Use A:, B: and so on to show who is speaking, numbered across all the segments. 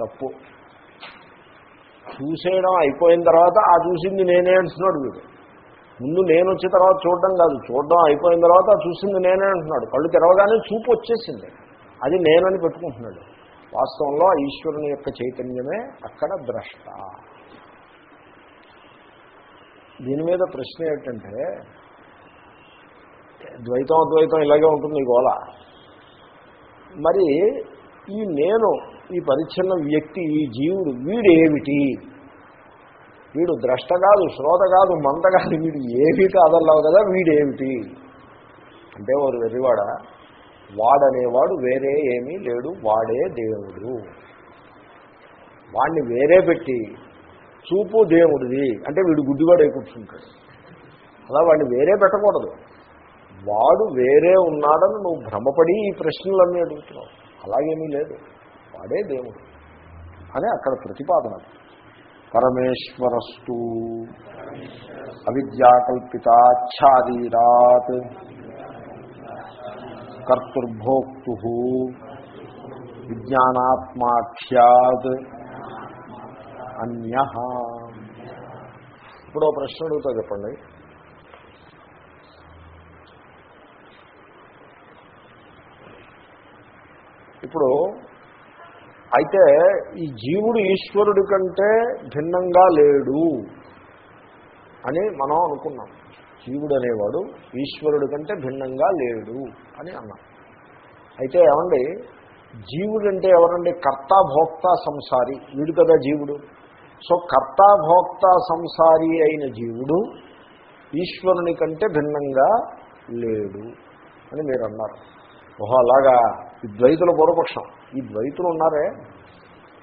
A: తప్పు. చూసేయడం అయిపోయిన తర్వాత ఆ చూసింది నేనే అంటున్నాడు వీడు. ముందు నేను వచ్చిన తర్వాత చూడడం కాదు చూడడం అయిపోయిన తర్వాత చూసింది నేనే అంటున్నాడు. కళ్ళు తెరవగానే చూపు వచ్చేసింది. అది నేనని పెట్టుకుంటున్నాడు. వాస్తవంలో ఈశ్వరుని యొక్క చైతన్యమే అక్కడ ద్రష్ట. దీని మీద ప్రశ్న ఏంటంటే ద్వైతం అద్వైతం ఇలాగే ఉంటుంది ఈ గోళ. మరి ఈ నేను ఈ పరిచ్ఛిన్న వ్యక్తి ఈ జీవుడు వీడు ఏమిటి వీడు ద్రష్ట కాదు శ్రోత కాదు మంద కాదు వీడు ఏమీ కాదన్నావు కదా వీడేమిటి? అంటే వారు వెర్రివాడ వాడనేవాడు వేరే ఏమీ లేడు వాడే దేవుడు. వాడిని వేరే పెట్టి చూపు దేవుడిది. అంటే వీడు గుడ్డివాడే కూర్చుంటాడు. అలా వాడిని వేరే పెట్టకూడదు. వాడు వేరే ఉన్నాడని నువ్వు భ్రమపడి ఈ ప్రశ్నలన్నీ అడుగుతున్నావు. అలాగేమీ లేదు. వాడే దేవుడు. అని అక్కడ ప్రతిపాదన. పరమేశ్వరస్తు. అవిద్యాకల్పితాచ్ఛారీరాత్ కర్తుర్భోక్తు. విజ్ఞానాత్మాఖ్యాత్. అన్య ఇప్పుడు ప్రశ్న అడుగుతా చెప్పండి. ఇప్పుడు అయితే ఈ జీవుడు ఈశ్వరుడి కంటే భిన్నంగా లేడు అని మనం అనుకున్నాం. జీవుడు అనేవాడు ఈశ్వరుడి కంటే భిన్నంగా లేడు అని అన్నాం. అయితే ఏమండి? జీవుడు అంటే ఎవరండి? కర్త భోక్త సంసారి. వీడు కదా జీవుడు. సో కర్త భోక్త సంసారి అయిన జీవుడు ఈశ్వరుని కంటే భిన్నంగా లేడు అని మీరు అన్నారు. ఓహో అలాగా. ఈ ద్వైతుల పూర్వపక్షం ఈ ద్వైతులు ఉన్నారే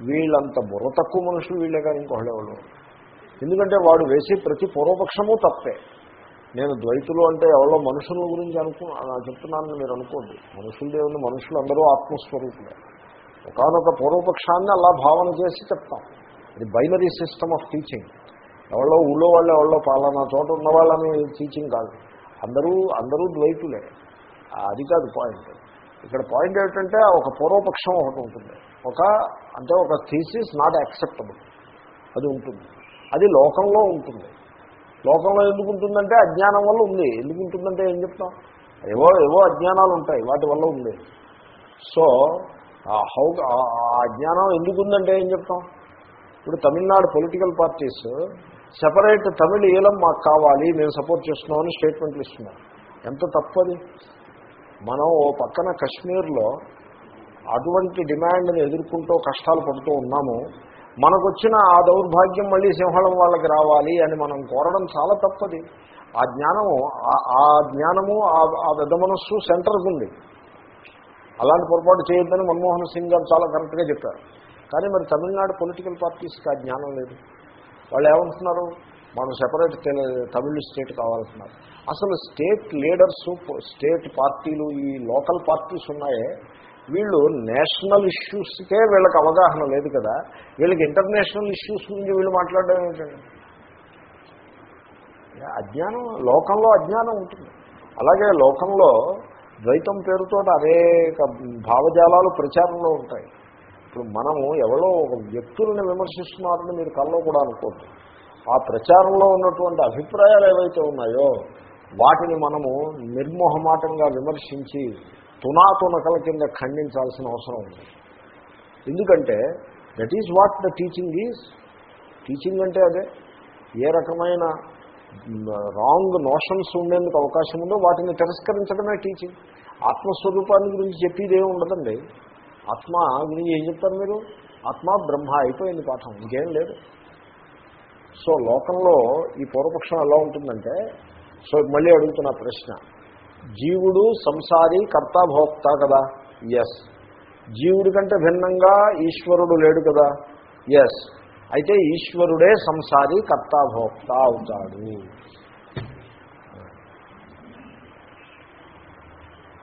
A: వీళ్ళంత బుర్ర తక్కువ మనుషులు వీళ్ళే కానీ ఇంకొకళ్ళే వాళ్ళు. ఎందుకంటే వాడు వేసే ప్రతి పూర్వపక్షము తప్పే. నేను ద్వైతులు అంటే ఎవరో మనుషుల గురించి అనుకు చెప్తున్నానని మీరు అనుకోండి. మనుషులదే ఉన్న మనుషులు అందరూ ఆత్మస్వరూపులే. ఒకనొక పూర్వపక్షాన్ని అలా భావన చేసి చెప్తాం. ఇది బైనరీ సిస్టమ్ ఆఫ్ టీచింగ్. ఎవరో ఊళ్ళో వాళ్ళు ఎవరో పాలనా చోట ఉన్న వాళ్ళని టీచింగ్ కాదు. అందరూ అందరూ ద్వైతులే. అది కాదు పాయింట్. ఇక్కడ పాయింట్ ఏమిటంటే ఒక పూర్వపక్షం ఒకటి ఉంటుంది. ఒక అంటే ఒక థీసిస్ నాట్ యాక్సెప్టబుల్ అది ఉంటుంది. అది లోకంలో ఉంటుంది. లోకంలో ఎందుకు ఉంటుందంటే అజ్ఞానం వల్ల ఉంది. ఎందుకు ఉంటుందంటే ఏం చెప్తాం? ఏవో ఏవో అజ్ఞానాలు ఉంటాయి. వాటి వల్ల ఉంది. సో హౌ ఆ అజ్ఞానం ఎందుకు ఉందంటే ఏం చెప్తాం? ఇప్పుడు Tamil Nadu political parties separate Tamil Eelam మాకు కావాలి మేము సపోర్ట్ చేస్తున్నామని స్టేట్మెంట్లు ఇస్తున్నారు ఎంత తప్పది మనం ఓ పక్కన కశ్మీర్లో అటువంటి డిమాండ్ని ఎదుర్కొంటూ కష్టాలు పడుతూ ఉన్నాము. మనకు వచ్చిన ఆ దౌర్భాగ్యం మళ్ళీ సింహళం వాళ్ళకి రావాలి అని మనం కోరడం చాలా తప్పది. ఆ జ్ఞానము ఆ జ్ఞానము ఆ పెద్ద మనస్సు సెంటర్కు ఉంది. అలాంటి పొరపాటు చేయొద్దని మన్మోహన్ సింగ్ గారు చాలా కరెక్ట్గా చెప్పారు. కానీ మరి తమిళనాడు పొలిటికల్ పార్టీస్కి ఆ జ్ఞానం లేదు. వాళ్ళు ఏమంటున్నారు? మనం సెపరేట్ తమిళ స్టేట్ కావాల్సినారు అసలు స్టేట్ లీడర్స్ స్టేట్ పార్టీలు ఈ లోకల్ పార్టీస్ ఉన్నాయే వీళ్ళు నేషనల్ ఇష్యూస్కే వీళ్ళకి అవగాహన లేదు కదా. వీళ్ళకి ఇంటర్నేషనల్ ఇష్యూస్ గురించి వీళ్ళు మాట్లాడడం ఏంటండి? అజ్ఞానం లోకంలో అజ్ఞానం ఉంటుంది. అలాగే లోకంలో ద్వైతం పేరుతో అనేక భావజాలాలు ప్రచారంలో ఉంటాయి. ఇప్పుడు మనము ఎవరో ఒక వ్యక్తులను విమర్శిస్తున్నారని మీరు కల్లో కూడా అనుకోండి ఆ ప్రచారంలో ఉన్నటువంటి అభిప్రాయాలు ఏవైతే ఉన్నాయో వాటిని మనము నిర్మోహమాటంగా విమర్శించి తునాతునకల కింద ఖండించాల్సిన అవసరం ఉంది. ఎందుకంటే that is what the teaching is teaching అంటే అదే. ఏ రకమైన రాంగ్ నోషన్స్ ఉండేందుకు అవకాశం ఉందో వాటిని తిరస్కరించడమే టీచింగ్ ఆత్మస్వరూపాన్ని గురించి చెప్పేది ఏమి ఉండదండి. ఆత్మ గురించి ఏం చెప్తారు మీరు? ఆత్మ బ్రహ్మ అయిపోయింది పాఠం. ఇంకేం లేదు. సో లోకంలో ఈ పూర్వపక్షం ఎలా ఉంటుందంటే సో మళ్ళీ అడుగుతున్న ప్రశ్న. జీవుడు సంసారి కర్తాభోక్త కదా? ఎస్ జీవుడి కంటే భిన్నంగా ఈశ్వరుడు లేడు కదా? ఎస్ అయితే ఈశ్వరుడే సంసారి కర్తాభోక్త అవుతాడు.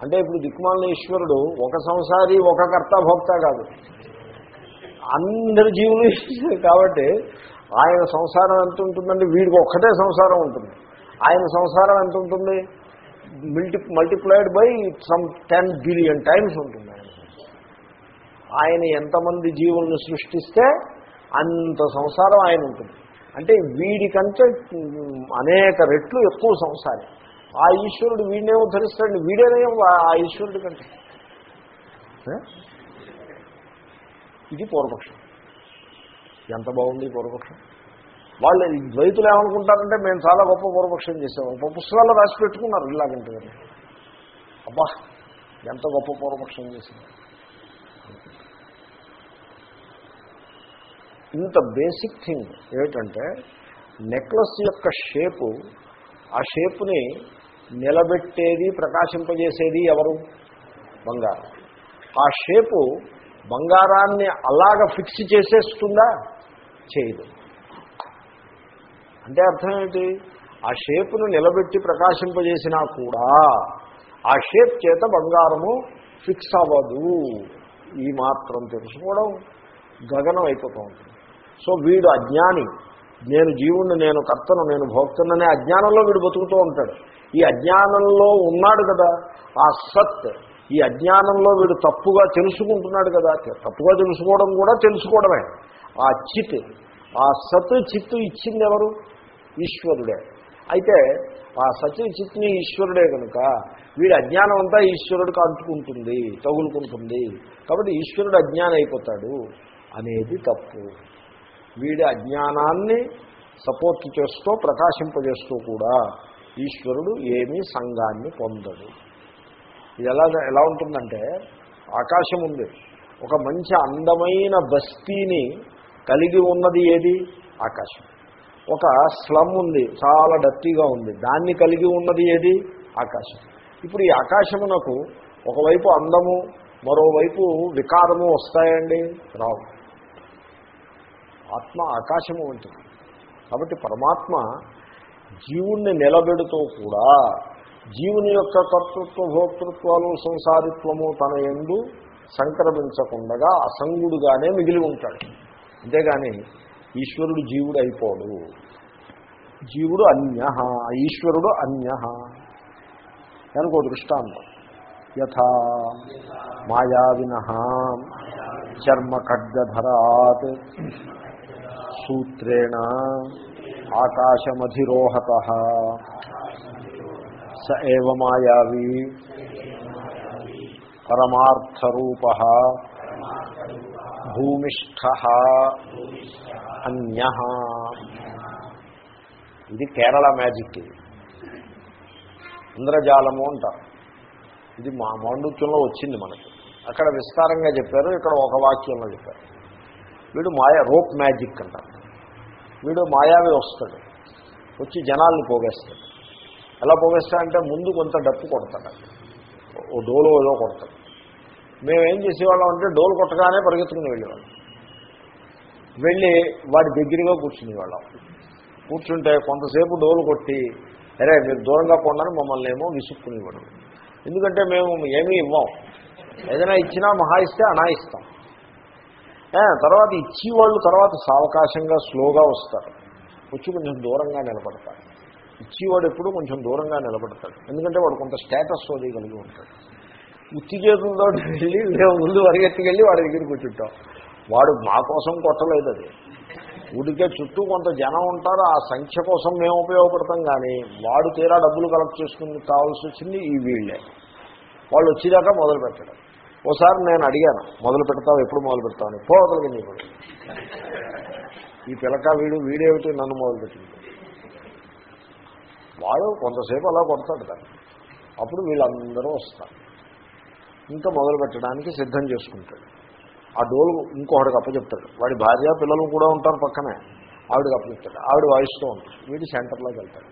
A: అంటే ఇప్పుడు దిక్మాలిన ఈశ్వరుడు ఒక సంసారి ఒక కర్త భోక్త కాదు. అందరి జీవులు కాబట్టి ఆయన సంసారం ఎంత ఉంటుందండి? వీడికి ఒక్కటే సంసారం ఉంటుంది. ఆయన సంసారం ఎంత ఉంటుంది? Multi multiplied by some ten billion times ఉంటుంది ఆయన ఆయన ఎంతమంది జీవులను సృష్టిస్తే అంత సంసారం ఆయన ఉంటుంది. అంటే వీడికంటే అనేక రెట్లు ఎక్కువ సంసారం. ఆ ఈశ్వరుడు వీడినే ఉద్ధరిస్తాడు వీడేనే ఆ ఈశ్వరుడి కంటే. ఇది పూర్వపక్షం. ఎంత బాగుంది పూర్వపక్షం? వాళ్ళు ఈ ద్వైతులు ఏమనుకుంటారంటే మేము చాలా గొప్ప పూర్వపక్షం చేసాము గొప్ప పుస్తకాల్లో రాసి పెట్టుకున్నారు ఇలాగంటే. అబ్బా ఎంత గొప్ప పూర్వపక్షం చేసింది ఇంత బేసిక్ థింగ్ ఏమిటంటే నెక్లెస్ యొక్క షేపు ఆ షేపుని నిలబెట్టేది ప్రకాశింపజేసేది ఎవరు? బంగారం. ఆ షేపు బంగారాన్ని అలాగ ఫిక్స్ చేసేస్తుందా? చేయదు. అంటే అర్థం ఏంటి? ఆ షేపును నిలబెట్టి ప్రకాశింపజేసినా కూడా ఆ షేప్ చేత బంగారము ఫిక్స్ అవ్వదు. ఈ మాత్రం తెలుసుకోవడం గగనం అయిపోతూ ఉంటుంది సో వీడు అజ్ఞాని. నేను జీవుణ్ణి నేను కర్తను నేను భోక్తననే అజ్ఞానంలో వీడు బతుకుతూ ఉంటాడు. ఈ అజ్ఞానంలో ఉన్నాడు కదా ఆ సత్ ఈ అజ్ఞానంలో వీడు తప్పుగా తెలుసుకుంటున్నాడు కదా తప్పుగా తెలుసుకోవడం కూడా తెలుసుకోవడమే. ఆ చిత్ ఆ సత్ చిత్తు ఇచ్చింది ఎవరు ఈశ్వరుడే. అయితే ఆ సత్ చిత్ని ఈశ్వరుడే కనుక వీడి అజ్ఞానం అంతా ఈశ్వరుడికి అంటుకుంటుంది తగులుకుంటుంది. కాబట్టి ఈశ్వరుడు అజ్ఞానం అయిపోతాడు అనేది తప్పు. వీడి అజ్ఞానాన్ని సపోర్ట్ చేస్తూ ప్రకాశింపజేస్తూ కూడా ఈశ్వరుడు ఏమీ సంఘాన్ని పొందడు. ఇది ఎలా ఎలా ఉంటుందంటే ఆకాశం ఉంది. ఒక మంచి అందమైన బస్తీని కలిగి ఉన్నది ఏది? ఆకాశం. ఒక స్లమ్ ఉంది చాలా డర్టీగా ఉంది. దాన్ని కలిగి ఉన్నది ఏది? ఆకాశం. ఇప్పుడు ఈ ఆకాశమునకు ఒకవైపు అందము మరోవైపు వికారము వస్తాయండి? రావు. ఆత్మ ఆకాశము వంటిది. కాబట్టి పరమాత్మ జీవుణ్ణి నిలబెడుతూ కూడా జీవుని యొక్క కర్తృత్వ భోక్తృత్వాలు సంసారిత్వము తన ఎందు సంక్రమించకుండా అసంగుడుగానే మిగిలి ఉంటాడు. అంతేగాని ఈశ్వరుడు జీవుడు అయిపోడు జీవుడు అన్య ఈశ్వరుడు అన్య దానికి ఒక దృష్టాంతం. యథా మాయావిన చర్మ ఖడ్గధరాత్ సూత్రేణ ఆకాశమధిరోహత. స ఏవ మాయావి పరమార్థరూప. భూమిష్ఠ అన్య. ఇది కేరళ మ్యాజిక్ ఇది. ఇంద్రజాలము అంటారు. ఇది మా మాండుక్యంలో వచ్చింది మనకి. అక్కడ విస్తారంగా చెప్పారు ఇక్కడ ఒక వాక్యంలో చెప్పారు. వీడు మాయా రోప్ మ్యాజిక్ అంటారు. వీడు మాయావి వస్తాడు. వచ్చి జనాల్ని పోగేస్తాడు. ఎలా పోగేస్తాడంటే ముందు కొంత డప్పు కొడతాడు. ఓ డోలో ఏదో కొడతాడు. మేమేం చేసేవాళ్ళం అంటే డోలు కొట్టగానే పరిగెత్తుకుని వెళ్ళేవాళ్ళం. వెళ్ళి వాడి దగ్గరగా కూర్చునేవాళ్ళం. కూర్చుంటే కొంతసేపు డోలు కొట్టి అరే మీరు దూరంగా పోండని మమ్మల్ని ఏమో విసుక్కునేవాడు ఎందుకంటే మేము ఏమీ ఇవ్వం. ఏదైనా ఇచ్చినా మహా ఇస్తే అనా ఇస్తాం. తర్వాత ఇచ్చేవాళ్ళు తర్వాత సావకాశంగా స్లోగా వస్తారు. వచ్చి కొంచెం దూరంగా నిలబడతారు. ఇచ్చేవాడు ఎప్పుడు కొంచెం దూరంగా నిలబడతాడు. ఎందుకంటే వాడు కొంత స్టేటస్ అది కలిగి ఉంటాడు. ఉత్తి చేతులతో వెళ్ళి మేము ముందు పరిగెత్తుకెళ్ళి వాడి దగ్గరికి కూర్చుంటాం. వాడు మా కోసం కొట్టలేదు అది. ఊరికే చుట్టూ కొంత జనం ఉంటారు ఆ సంఖ్య కోసం మేము ఉపయోగపడతాం కానీ వాడు తీరా డబ్బులు కలెక్ట్ చేసుకుని కావాల్సి వచ్చింది ఈ వీళ్ళే. వాళ్ళు వచ్చేదాకా మొదలు పెట్టడం. ఓసారి నేను అడిగాను మొదలు పెడతావు? ఎప్పుడు మొదలు పెడతావు? అని. పోగలిగింది ఇప్పుడు ఈ పిలక వీడు వీడేమిటి నన్ను మొదలు పెట్టింది? వాడు కొంతసేపు అలా కొడతాడు దాన్ని. అప్పుడు వీళ్ళందరూ వస్తారు. ఇంకా మొదలు పెట్టడానికి సిద్ధం చేసుకుంటాడు. ఆ డోలు ఇంకొకటికి అప్పచెప్తాడు. వాడి భార్య పిల్లలు కూడా ఉంటారు పక్కనే. ఆవిడకి అప్పచెప్తాడు. ఆవిడ వాయిస్తూ ఉంటాడు వీడి సెంటర్లోకి వెళ్తాడు.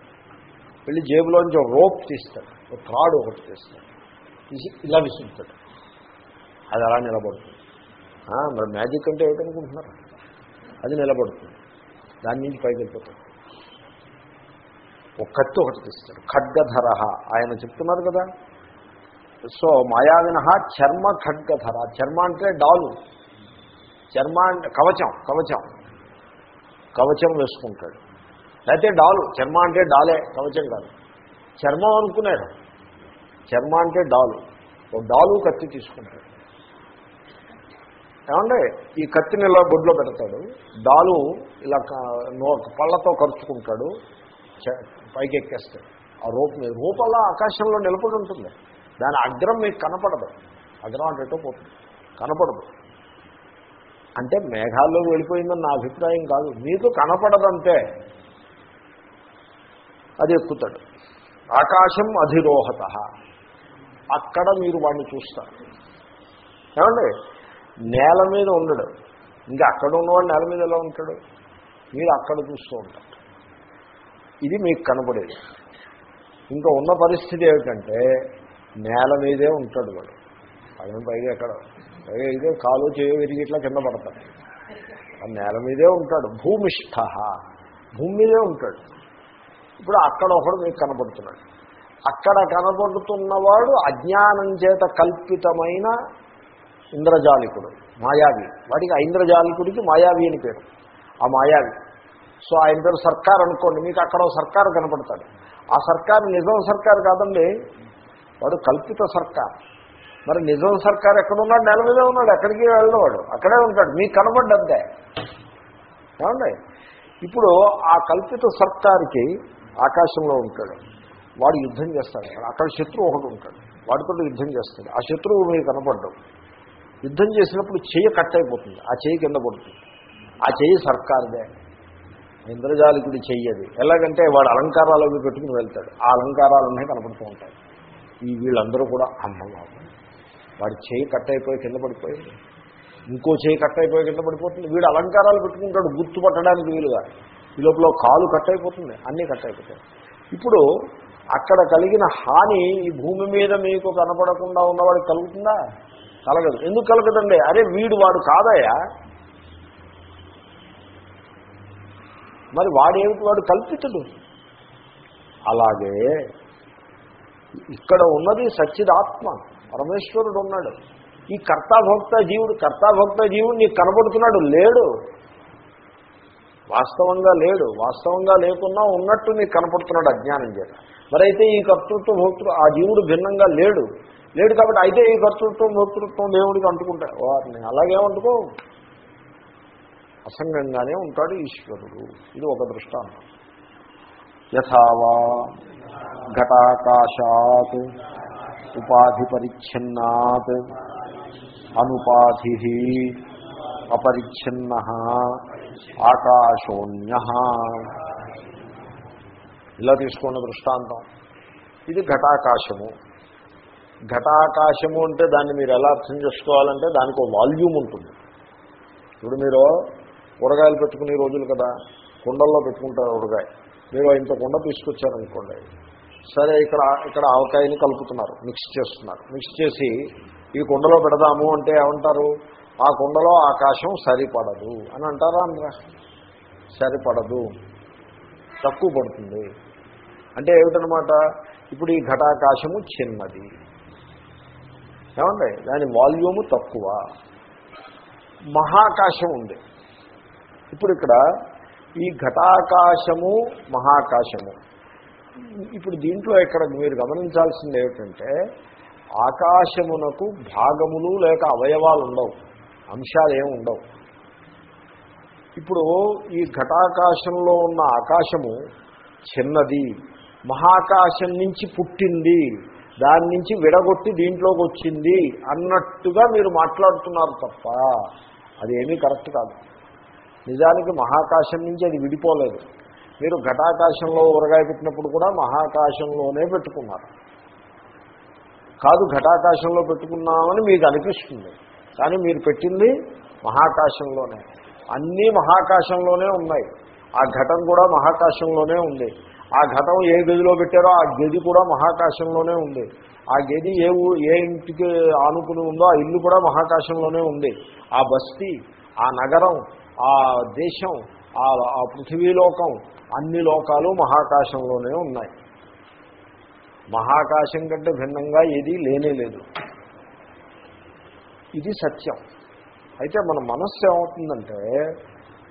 A: వెళ్ళి జేబులోంచి ఒక రోప్ తీస్తాడు. ఒక త్రాడు ఒకటి తీస్తాడు. తీసి ఇలా విసురుతాడు. అది అలా నిలబడుతుంది. మరి మ్యాజిక్ అంటే ఏమిటనుకుంటున్నారు అది నిలబడుతుంది. దాని నుంచి పైకి వెళ్ళిపోతాడు. ఒక కత్తి ఒకటి తీస్తాడు. ఖడ్గధర ఆయన చెప్తున్నారు కదా సో మాయావిన చర్మ ఖడ్గధర చర్మ అంటే డాలు. చర్మ అంటే కవచం కవచం. కవచం వేసుకుంటాడు. లేకపోతే డాలు. చర్మ అంటే డాలే కవచం కాదు. చర్మం అనుకున్నాడు. చర్మ అంటే డాలు. ఒక డాలు కత్తి తీసుకుంటాడు. ఏమంటే ఈ కత్తిని ఇలా బొడ్లో పెడతాడు. డాలు ఇలా నో పళ్ళతో ఖర్చుకుంటాడు చ- పైకి ఎక్కేస్తాడు ఆ రూప రూపంలో ఆకాశంలో నిలబడి ఉంటుంది. దాని అగ్రం మీకు కనపడదు. అగ్రం అటో పోతుంది. కనపడదు. అంటే మేఘాల్లో వెళ్ళిపోయిందని నా అభిప్రాయం కాదు. మీకు కనపడదంతే అది ఎక్కుతాడు. ఆకాశం అధిరోహత. అక్కడ మీరు వాడిని చూస్తారు. ఏమండి? నేల మీద ఉండడు. ఇంకా అక్కడ ఉన్నవాడు నేల మీద ఎలా ఉంటాడు? మీరు అక్కడ చూస్తూ ఉంటారు. ఇది మీకు కనపడేది. ఇంకా ఉన్న పరిస్థితి ఏమిటంటే నేల మీదే ఉంటాడు వాడు. పైన పైగా ఎక్కడ? పైగా ఇదే కాలు చేయ విరిగి ఇట్లా కింద పడతాడు. ఆ నేల మీదే ఉంటాడు. భూమిష్ఠ. భూమి మీదే ఉంటాడు. ఇప్పుడు అక్కడ ఒకడు మీకు కనపడుతున్నాడు అక్కడ కనబడుతున్నవాడు అజ్ఞానం చేత కల్పితమైన ఇంద్రజాలికుడు మాయావి. వాడికి ఆ ఇంద్రజాలికుడికి మాయావి అని పేరు. ఆ మాయావి. సో ఆయన పేరు సర్కార్ అనుకోండి మీకు అక్కడ సర్కారు కనపడతాడు. ఆ సర్కారు నిజం సర్కారు కాదండి. వాడు కల్పిత సర్కార్. మరి నిజం సర్కార్ ఎక్కడున్నాడు? నెల మీద ఉన్నాడు. ఎక్కడికి వెళ్ళేవాడు అక్కడే ఉంటాడు. మీకు కనపడ్డంతే ఏమండి? ఇప్పుడు ఆ కల్పిత సర్కార్కి ఆకాశంలో ఉంటాడు. వాడు యుద్ధం చేస్తాడు. అక్కడ శత్రువు ఒకడు ఉంటాడు. వాడితో యుద్ధం చేస్తాడు. ఆ శత్రువు మీకు కనపడ్డం యుద్ధం చేసినప్పుడు చెయ్యి కట్ అయిపోతుంది. ఆ చెయ్యి కింద పడుతుంది. ఆ చెయ్యి సర్కారుదే. ఇంద్రజాలికుడి చెయ్యది ఎలాగంటే వాడు అలంకారాలు పెట్టుకుని వెళ్తాడు. ఆ అలంకారాలన్నీ కనపడుతూ ఉంటాయి. ఈ వీళ్ళందరూ కూడా అమ్మవారు. వాడి చేయి కట్ అయిపోయి కింద పడిపోయింది. ఇంకో చేయి కట్ అయిపోయి కింద పడిపోతుంది. వీడు అలంకారాలు పెట్టుకుంటాడు గుర్తుపట్టడానికి వీలుగా. ఈ లోపల కాలు కట్ అయిపోతుంది అన్నీ కట్ అయిపోతాయి ఇప్పుడు అక్కడ కలిగిన హాని ఈ భూమి మీద మీకు కనపడకుండా ఉన్నవాడికి కలుగుతుందా? కలగదు. ఎందుకు కలగదండి? అరే వీడు వాడు కాదయా మరి వాడేమిటి? వాడు కల్పితుడు. అలాగే ఇక్కడ ఉన్నది సచ్చిదాత్మ పరమేశ్వరుడు ఉన్నాడు ఈ కర్తాభోక్త జీవుడు కర్తాభోక్త జీవుడు నీకు కనబడుతున్నాడు లేడు. వాస్తవంగా లేడు. వాస్తవంగా లేకున్నా ఉన్నట్టు నీకు కనపడుతున్నాడు అజ్ఞానం చేత. మరి అయితే ఈ కర్తృత్వ భోక్తృ ఆ జీవుడు భిన్నంగా లేడు. లేడు కాబట్టి అయితే ఈ కర్తృత్వం భోక్తృత్వం దేవుడికి అంటుకుంటా. వారిని అలాగే అంటుకో అసంగంగానే ఉంటాడు ఈశ్వరుడు. ఇది ఒక దృష్టాంతం. యథావా ఘటాకాశాత్ ఉపాధి పరిచ్ఛిన్నాత్ అనుపాధి అపరిచ్ఛిన్న ఆకాశోన్య ఇలా తీసుకున్న దృష్టాంతం. ఇది ఘటాకాశము. ఘటాకాశము అంటే దాన్ని మీరు ఎలా అర్థం చేసుకోవాలంటే దానికి ఒక వాల్యూమ్ ఉంటుంది. ఇప్పుడు మీరు ఊరగాయలు పెట్టుకునే రోజులు కదా కుండల్లో పెట్టుకుంటారు ఊరగాయ. మీరు ఇంత కుండ తీసుకొచ్చారనుకోండి. సరే ఇక్కడ ఇక్కడ ఆవకాయని కలుపుతున్నారు మిక్స్ చేస్తున్నారు. మిక్స్ చేసి ఈ కుండలో పెడదాము అంటే ఏమంటారు? ఆ కుండలో ఆకాశం సరిపడదు. అని అంటారా అనరా సరిపడదు. తక్కువ పడుతుంది. అంటే ఏమిటనమాట ఇప్పుడు ఈ ఘటాకాశము చిన్నది. ఏమండి? దాని వాల్యూము తక్కువ. మహాకాశం ఉంది. ఇప్పుడు ఇక్కడ ఈ ఘటాకాశము మహాకాశము. ఇప్పుడు దీంట్లో ఇక్కడ మీరు గమనించాల్సింది ఏమిటంటే ఆకాశమునకు భాగములు లేక అవయవాలు ఉండవు అంశాలు ఏమి ఉండవు. ఇప్పుడు ఈ ఘటాకాశంలో ఉన్న ఆకాశము చిన్నది మహాకాశం నుంచి పుట్టింది దాని నుంచి విడగొట్టి దీంట్లోకి వచ్చింది అన్నట్టుగా మీరు మాట్లాడుతున్నారు తప్ప అదేమీ కరెక్ట్ కాదు. నిజానికి మహాకాశం నుంచి అది విడిపోలేదు. మీరు ఘటాకాశంలో ఊరగాయ పెట్టినప్పుడు కూడా మహాకాశంలోనే పెట్టుకున్నారు. కాదు ఘటాకాశంలో పెట్టుకున్నామని మీకు అనిపిస్తుంది. కానీ మీరు పెట్టింది మహాకాశంలోనే. అన్నీ మహాకాశంలోనే ఉన్నాయి. ఆ ఘటం కూడా మహాకాశంలోనే ఉంది. ఆ ఘటం ఏ గదిలో పెట్టారో ఆ గది కూడా మహాకాశంలోనే ఉంది. ఆ గది ఏ ఏ ఇంటికి ఆనుకుని ఉందో ఆ ఇల్లు కూడా మహాకాశంలోనే ఉంది. ఆ బస్తీ ఆ నగరం ఆ దేశం ఆ ఆ పృథివీలోకం అన్ని లోకాలు మహాకాశంలోనే ఉన్నాయి. మహాకాశం కంటే భిన్నంగా ఏదీ లేనే లేదు. ఇది సత్యం. అయితే మన మనస్సు ఏమవుతుందంటే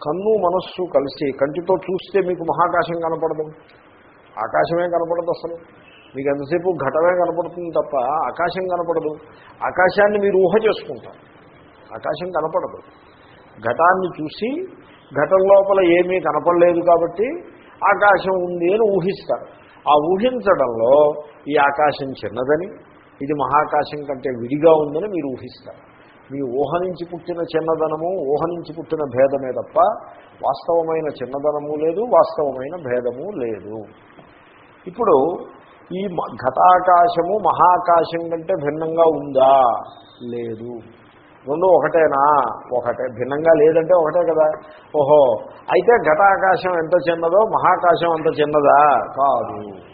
A: కన్ను మనస్సు కలిసి కంటితో చూస్తే మీకు మహాకాశం కనపడదు. ఆకాశమే కనపడదు అసలు. మీకు ఎంతసేపు ఘటమే కనపడుతుంది తప్ప ఆకాశం కనపడదు. ఆకాశాన్ని మీరు ఊహ చేసుకుంటారు. ఆకాశం కనపడదు. ఘటాన్ని చూసి ఘటం లోపల ఏమీ కనపడలేదు కాబట్టి ఆకాశం ఉంది అని ఊహిస్తారు. ఆ ఊహించడంలో ఈ ఆకాశం చిన్నదని ఇది మహాకాశం కంటే విడిగా ఉందని మీరు ఊహిస్తారు. మీ ఊహ నుంచి పుట్టిన చిన్నదనము ఊహ నుంచి పుట్టిన భేదమే తప్ప వాస్తవమైన చిన్నదనము లేదు వాస్తవమైన భేదము లేదు. ఇప్పుడు ఈ మ- ఘటాకాశము మహాకాశం కంటే భిన్నంగా ఉందా? లేదు. రెండు ఒకటేనా? ఒకటే. భిన్నంగా లేదంటే ఒకటే కదా. ఓహో. అయితే ఘటాకాశం ఎంత చిన్నదో మహాకాశం అంత చిన్నదా కాదు.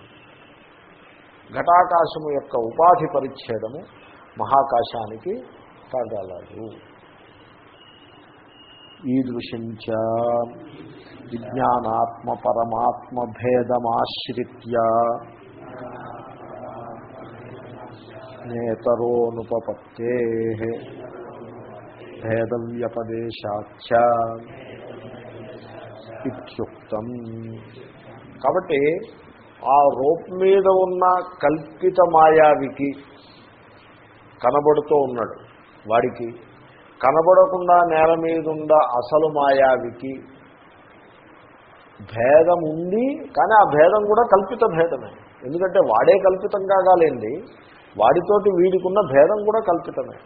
A: ఘటాకాశము యొక్క ఉపాధి పరిచ్ఛేదము మహాకాశానికి తగలదు. ఈదృశంచ విజ్ఞానాత్మ పరమాత్మ భేదమాశ్రిత్య నేతరోనుపపత్తే భేదవ్యపదేశాచ ఇత్యుక్తం. కాబట్టి ఆ రోప్ మీద ఉన్న కల్పిత మాయావికి కనబడుతూ ఉన్నాడు. వాడికి కనబడకుండా నేల మీద ఉన్న అసలు మాయావికి భేదం ఉంది కానీ ఆ భేదం కూడా కల్పిత భేదమే. ఎందుకంటే వాడే కల్పితం కాగాలేండి వాడితోటి వీడికున్న భేదం కూడా కల్పితమే.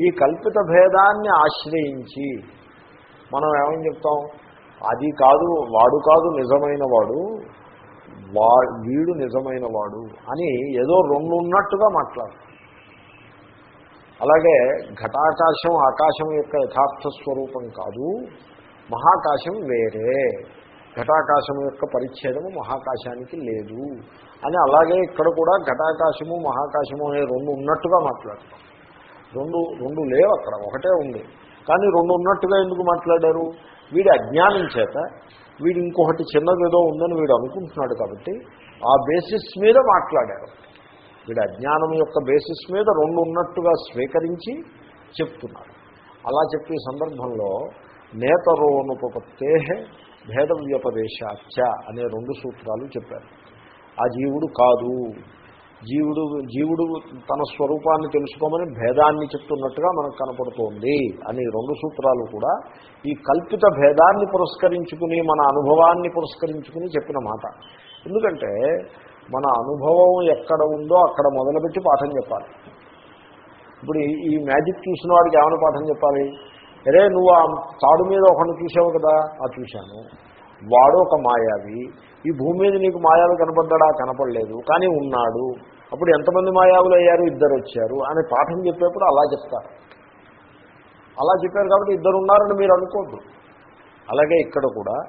A: ఈ కల్పిత భేదాన్ని ఆశ్రయించి మనం ఏమని చెప్తాం? అది కాదు వాడు కాదు నిజమైన వాడు వా వీడు నిజమైన వాడు అని ఏదో రెండు ఉన్నట్టుగా మాట్లాడు. అలాగే ఘటాకాశం ఆకాశం యొక్క యథార్థ స్వరూపం కాదు మహాకాశం వేరే. ఘటాకాశం యొక్క పరిచ్ఛేదము మహాకాశానికి లేదు. అని అలాగే ఇక్కడ కూడా ఘటాకాశము మహాకాశము అనే రెండు ఉన్నట్టుగా మాట్లాడతాం. రెండు రెండు లేవు అక్కడ ఒకటే ఉంది. కానీ రెండు ఉన్నట్టుగా ఎందుకు మాట్లాడారు? వీడి అజ్ఞానం చేత వీడు ఇంకొకటి చిన్నది ఏదో ఉందని వీడు అనుకుంటున్నాడు కాబట్టి ఆ బేసిస్ మీద మాట్లాడారు. వీడి అజ్ఞానం యొక్క బేసిస్ మీద రెండు ఉన్నట్టుగా స్వీకరించి చెప్తున్నారు. అలా చెప్పే సందర్భంలో నేతరోనుపత్తే భేద వ్యపదేశాచ అనే రెండు సూత్రాలు చెప్పారు. ఆ జీవుడు కాదు. జీవుడు జీవుడు తన స్వరూపాన్ని తెలుసుకోమని భేదాన్ని చెప్తున్నట్టుగా మనకు కనపడుతోంది అని రెండు సూత్రాలు కూడా ఈ కల్పిత భేదాన్ని పురస్కరించుకుని మన అనుభవాన్ని పురస్కరించుకుని చెప్పిన మాట. ఎందుకంటే మన అనుభవం ఎక్కడ ఉందో అక్కడ మొదలుపెట్టి పాఠం చెప్పాలి. ఇప్పుడు ఈ- మ్యాజిక్ చూసిన వాడికి ఏమైనా పాఠం చెప్పాలి? అరే నువ్వు ఆ తాడు మీద ఒకటి చూసావు కదా? ఆ చూశాను. వాడు ఒక మాయావి ఈ భూమి మీద నీకు మాయావి కనపడ్డా కనపడలేదు. కానీ ఉన్నాడు. అప్పుడు ఎంతమంది మాయావులు అయ్యారు? ఇద్దరు వచ్చారు. అని పాఠం చెప్పేప్పుడు అలా చెప్తారు. అలా చెప్పారు కాబట్టి ఇద్దరు ఉన్నారని మీరు అనుకోద్దు. అలాగే ఇక్కడ కూడా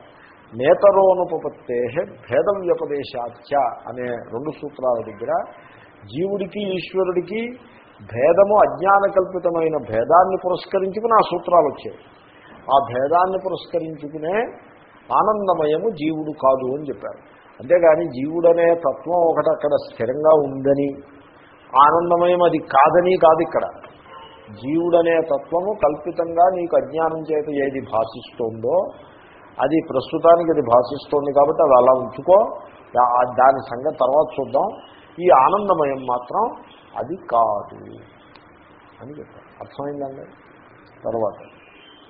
A: నేతరోనుపత్తే భేదం వ్యపదేశాచ అనే రెండు సూత్రాల దగ్గర జీవుడికి ఈశ్వరుడికి భేదము అజ్ఞాన కల్పితమైన భేదాన్ని పురస్కరించుకుని ఆ సూత్రాలు వచ్చాయి. ఆ భేదాన్ని పురస్కరించుకునే ఆనందమయము జీవుడు కాదు అని చెప్పారు. అంతేగాని జీవుడనే తత్వం ఒకటి అక్కడ స్థిరంగా ఉందని ఆనందమయం అది కాదని కాదు ఇక్కడ. జీవుడనే తత్వము కల్పితంగా నీకు అజ్ఞానం చేత ఏది భాషిస్తోందో అది ప్రస్తుతానికి అది భాషిస్తోంది కాబట్టి అది అలా ఉంచుకో. దాని సంగతి తర్వాత చూద్దాం. ఈ ఆనందమయం మాత్రం అది కాదు అని చెప్పారు. అర్థమైందండి తర్వాత.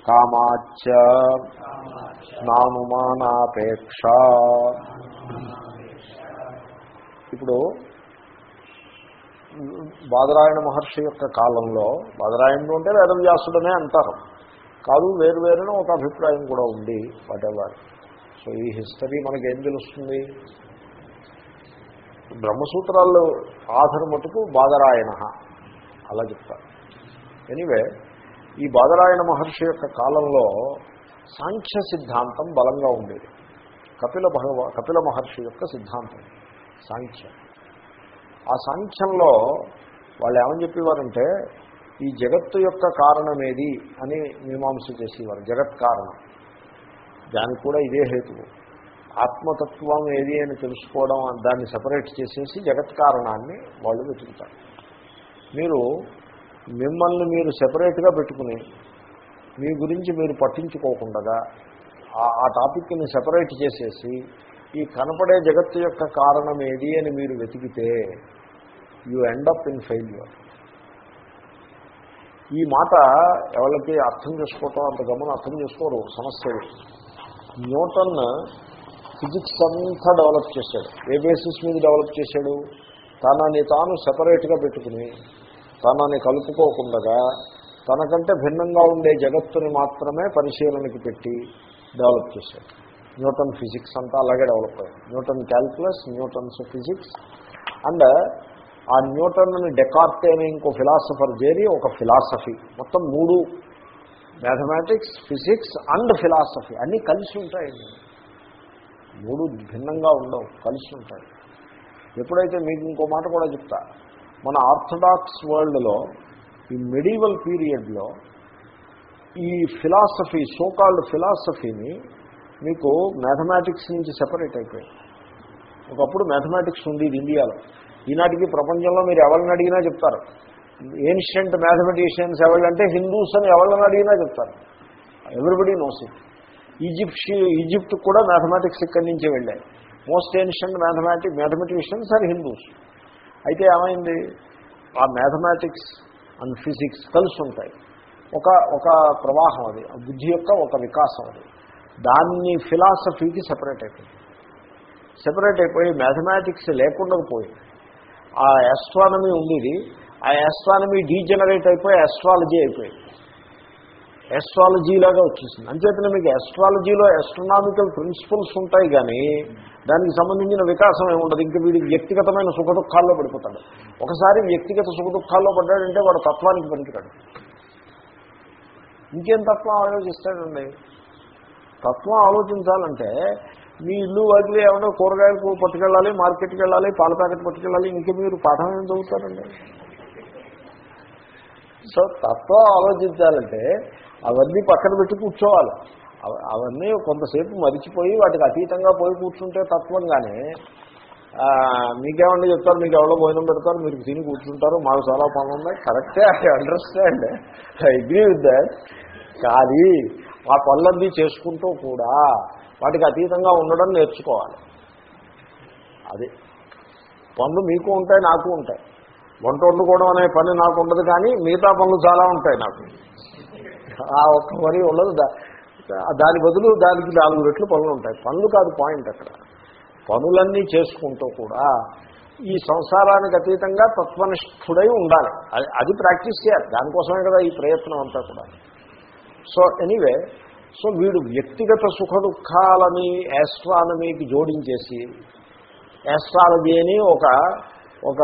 A: కామాచ నానుమానాపేక్ష ఇప్పుడు బాదరాయణ మహర్షి యొక్క కాలంలో బాదరాయణుడు అంటే వేదవ్యాసుడనే అంటారు. కాదు వేరు వేరున ఒక అభిప్రాయం కూడా ఉంది వాటెవర్. సో ఈ హిస్టరీ మనకేం తెలుస్తుంది? బ్రహ్మసూత్రాల్లో ఆధార మటుకు బాదరాయణ. అలా చెప్తారు. ఎనీవే ఈ బాదరాయణ మహర్షి యొక్క కాలంలో సాంఖ్య సిద్ధాంతం బలంగా ఉండేది. కపిల భగవ కపిల మహర్షి యొక్క సిద్ధాంతం సాంఖ్యం. ఆ సాంఖ్యంలో వాళ్ళు ఏమని చెప్పేవారంటే ఈ జగత్తు యొక్క కారణమేది అని మీమాంస చేసేవారు. జగత్ కారణం. దానికి కూడా ఇదే హేతువు. ఆత్మతత్వం ఏది అని తెలుసుకోవడం దాన్ని సపరేట్ చేసేసి జగత్ కారణాన్ని వాళ్ళు వెతుకుతారు. మీరు మిమ్మల్ని మీరు సెపరేట్గా పెట్టుకుని మీ గురించి మీరు పట్టించుకోకుండా ఆ- ఆ టాపిక్ని సెపరేట్ చేసేసి ఈ కనపడే జగత్తు యొక్క కారణం ఏది అని మీరు వెతికితే you end up in failure ఈ మాట ఎవరికి అర్థం చేసుకోవటం అంత గమనం అర్థం చేసుకోరు సమస్య న్యూటన్ ఫిజిక్స్ అంతా డెవలప్ చేశాడు. ఏ బేసిస్ మీద డెవలప్ చేశాడు? తనని తాను సెపరేట్గా పెట్టుకుని తనని కలుపుకోకుండా తనకంటే భిన్నంగా ఉండే జగత్తుని మాత్రమే పరిశీలనకి పెట్టి డెవలప్ చేశాడు. న్యూటన్ ఫిజిక్స్ అంతా అలాగే డెవలప్ అయ్యాయి Newton calculus Newton's physics and ఆ న్యూటన్ని డెకార్ట్ అనే ఇంకో ఫిలాసఫర్ చేరి ఒక ఫిలాసఫీ. మొత్తం మూడు మ్యాథమెటిక్స్ ఫిజిక్స్ అండ్ ఫిలాసఫీ అన్నీ కలిసి ఉంటాయండి మూడు భిన్నంగా ఉండవు కలిసి ఉంటాయి. ఎప్పుడైతే మీకు ఇంకో మాట కూడా చెప్తా మన ఆర్థడాక్స్ వరల్డ్లో ఈ మెడివల్ పీరియడ్లో ఈ ఫిలాసఫీ సోకాల్డ్ ఫిలాసఫీని మీకు మ్యాథమెటిక్స్ నుంచి సెపరేట్ అయిపోయింది. ఒకప్పుడు మ్యాథమెటిక్స్ ఉంది ఇండియాలో. ఈనాటికి ప్రపంచంలో మీరు ఎవరిని అడిగినా చెప్తారు. ఏన్షియంట్ మ్యాథమెటిషియన్స్ ఎవరంటే హిందూస్ అని ఎవరిని అడిగినా చెప్తారు. Everybody knows it. ఈజిప్షి ఈజిప్ట్ కూడా మ్యాథమెటిక్స్ ఇక్కడి నుంచే వెళ్ళాయి. Most ancient mathematic mathematicians are Hindus. అయితే ఏమైంది? ఆ మ్యాథమెటిక్స్ అండ్ ఫిజిక్స్ కలిసి ఉంటాయి. ఒక ఒక ప్రవాహం అది. ఆ బుద్ధి యొక్క ఒక వికాసం అది. దాన్ని ఫిలాసఫీకి సెపరేట్ అయిపోయింది. సెపరేట్ అయిపోయి మ్యాథమెటిక్స్ లేకుండా పోయింది. ఆ ఆస్ట్రానమీ ఉండేది. ఆ ఆస్ట్రానమీ డీజనరేట్ అయిపోయి ఆస్ట్రాలజీ అయిపోయింది. ఎస్ట్రాలజీలాగా వచ్చేసింది. అంచేతనే మీకు ఎస్ట్రాలజీలో ఎస్ట్రనామికల్ ప్రిన్సిపల్స్ ఉంటాయి కానీ దానికి సంబంధించిన వికాసం ఏముండదు. ఇంకా వీడి వ్యక్తిగతమైన సుఖ దుఃఖాల్లో పడిపోతాడు. ఒకసారి వ్యక్తిగత సుఖ దుఃఖాల్లో పడ్డాడంటే వాడు తత్వానికి పనికిరాడు. ఇంకేం తత్వం ఆలోచిస్తాడండి? తత్వం ఆలోచించాలంటే మీ ఇల్లు వదిలి ఏమైనా కూరగాయలు పట్టుకెళ్ళాలి మార్కెట్కి వెళ్ళాలి పాల ప్యాకెట్ పట్టుకెళ్ళాలి ఇంక మీరు పాఠం ఏం చదువుతారండి? సో తత్వం ఆలోచించాలంటే అవన్నీ పక్కన పెట్టి కూర్చోవాలి. అవన్నీ కొంతసేపు మరిచిపోయి వాటికి అతీతంగా పోయి కూర్చుంటే తత్వంగానే కానీ మీకేమన్నా చెప్తారు? మీకు ఎవరో భోజనం పెడతారు మీరు తిని కూర్చుంటారు మాకు చాలా పనులు ఉన్నాయి. కరెక్టే I understand. I agree with that. కానీ ఆ పనులన్నీ చేసుకుంటూ కూడా వాటికి అతీతంగా ఉండడం నేర్చుకోవాలి. అది. పనులు మీకు ఉంటాయి నాకు ఉంటాయి. వంట వండుకోవడం అనే పని నాకు ఉండదు కానీ మిగతా పనులు చాలా ఉంటాయి నాకు. ఆ ఒక్క వరి ఉండదు. దా- దాని బదులు దానికి నాలుగు రెట్లు పనులు ఉంటాయి. పనులు కాదు పాయింట్ అక్కడ. పనులన్నీ చేసుకుంటూ కూడా ఈ సంసారానికి అతీతంగా తత్వనిష్ఠుడై ఉండాలి. అది అది ప్రాక్టీస్ చేయాలి. దానికోసమే కదా ఈ ప్రయత్నం అంతా కూడా. సో ఎనీవే సో వీడు వ్యక్తిగత సుఖ దుఃఖాలని యాస్ట్రానమీకి జోడించేసి యాస్ట్రాలజీ అని ఒక ఒక